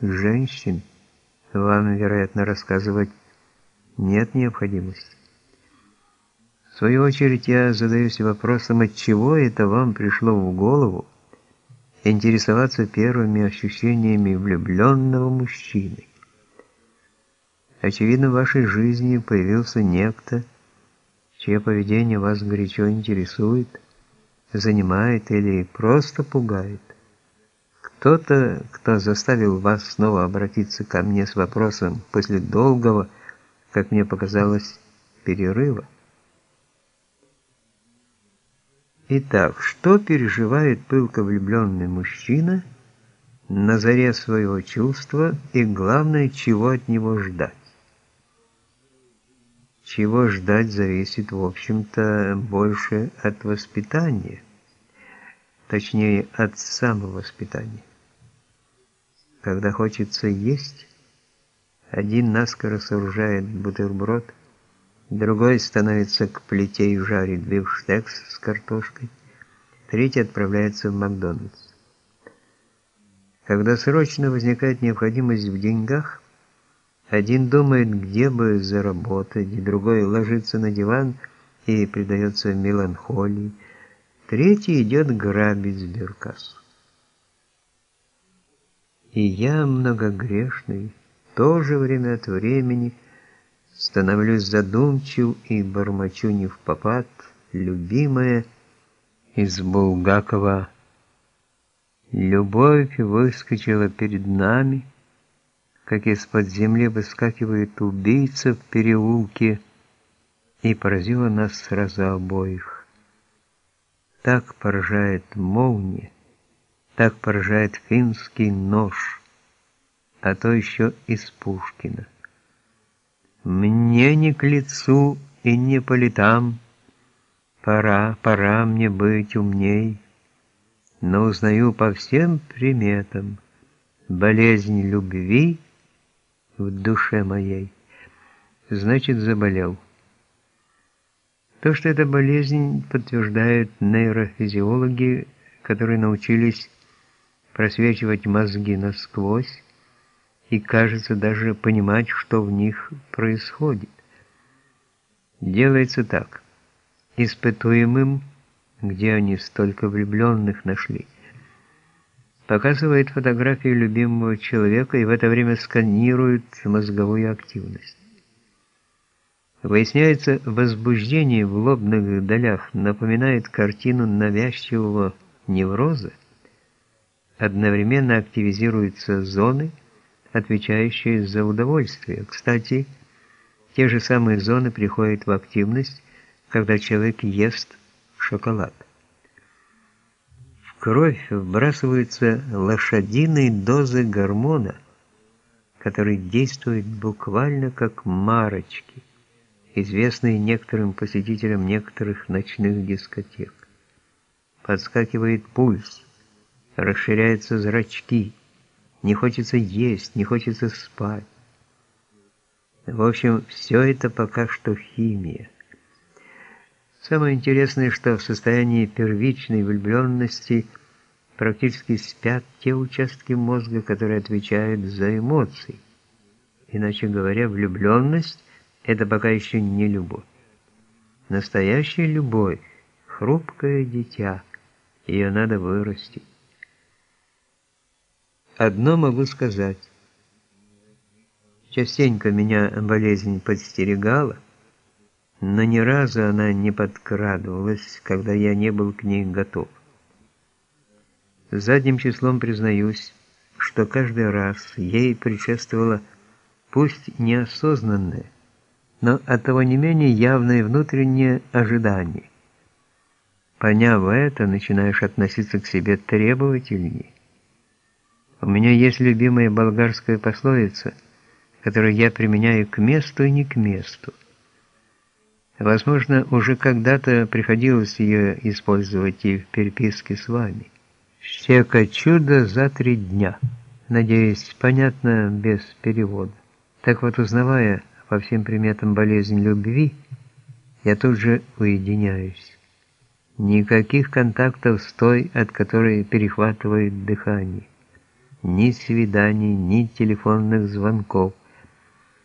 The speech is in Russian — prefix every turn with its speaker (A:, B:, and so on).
A: женщин вам, вероятно, рассказывать нет необходимости. В свою очередь я задаюсь вопросом, от чего это вам пришло в голову интересоваться первыми ощущениями влюбленного мужчины. Очевидно, в вашей жизни появился некто, чье поведение вас горячо интересует, занимает или просто пугает. Кто-то, кто заставил вас снова обратиться ко мне с вопросом после долгого, как мне показалось, перерыва. Итак, что переживает пылко влюбленный мужчина на заре своего чувства и, главное, чего от него ждать? Чего ждать зависит, в общем-то, больше от воспитания, точнее, от самовоспитания. Когда хочется есть, один наскоро сооружает бутерброд, другой становится к плите и жарит бифштекс с картошкой, третий отправляется в Макдональдс. Когда срочно возникает необходимость в деньгах, один думает, где бы заработать, другой ложится на диван и предается меланхолии, третий идет грабить сберкассу. И я многогрешный, тоже время от времени становлюсь задумчив и бормочу не в попад, любимая из Булгакова. Любовь выскочила перед нами, как из-под земли выскакивает убийца в переулке, и поразила нас сразу обоих. Так поражает молния, так поражает финский нож, а то еще из Пушкина. Мне не к лицу и не по летам, пора, пора мне быть умней, но узнаю по всем приметам болезнь любви в душе моей. Значит, заболел. То, что это болезнь, подтверждают нейрофизиологи, которые научились просвечивать мозги насквозь и, кажется, даже понимать, что в них происходит. Делается так. Испытуемым, где они столько влюбленных нашли, показывает фотографию любимого человека и в это время сканирует мозговую активность. Выясняется, возбуждение в лобных долях напоминает картину навязчивого невроза, одновременно активизируются зоны, отвечающие за удовольствие. Кстати, те же самые зоны приходят в активность, когда человек ест шоколад. Кровь вбрасываются лошадиные дозы гормона, который действует буквально как марочки, известные некоторым посетителям некоторых ночных дискотек. Подскакивает пульс, расширяются зрачки, не хочется есть, не хочется спать. В общем, все это пока что химия. Самое интересное, что в состоянии первичной влюбленности практически спят те участки мозга, которые отвечают за эмоции. Иначе говоря, влюбленность – это пока еще не любовь. Настоящая любовь – хрупкое дитя, ее надо вырастить. Одно могу сказать. Частенько меня болезнь подстерегала, но ни разу она не подкрадывалась, когда я не был к ней готов. Задним числом признаюсь, что каждый раз ей предшествовало пусть неосознанное, но от того не менее явное внутреннее ожидание. Поняв это, начинаешь относиться к себе требовательнее. У меня есть любимая болгарская пословица, которую я применяю к месту и не к месту. Возможно, уже когда-то приходилось ее использовать и в переписке с вами. Щека чудо за три дня. Надеюсь, понятно без перевода. Так вот, узнавая по всем приметам болезнь любви, я тут же уединяюсь. Никаких контактов с той, от которой перехватывает дыхание. ни свиданий, ни телефонных звонков.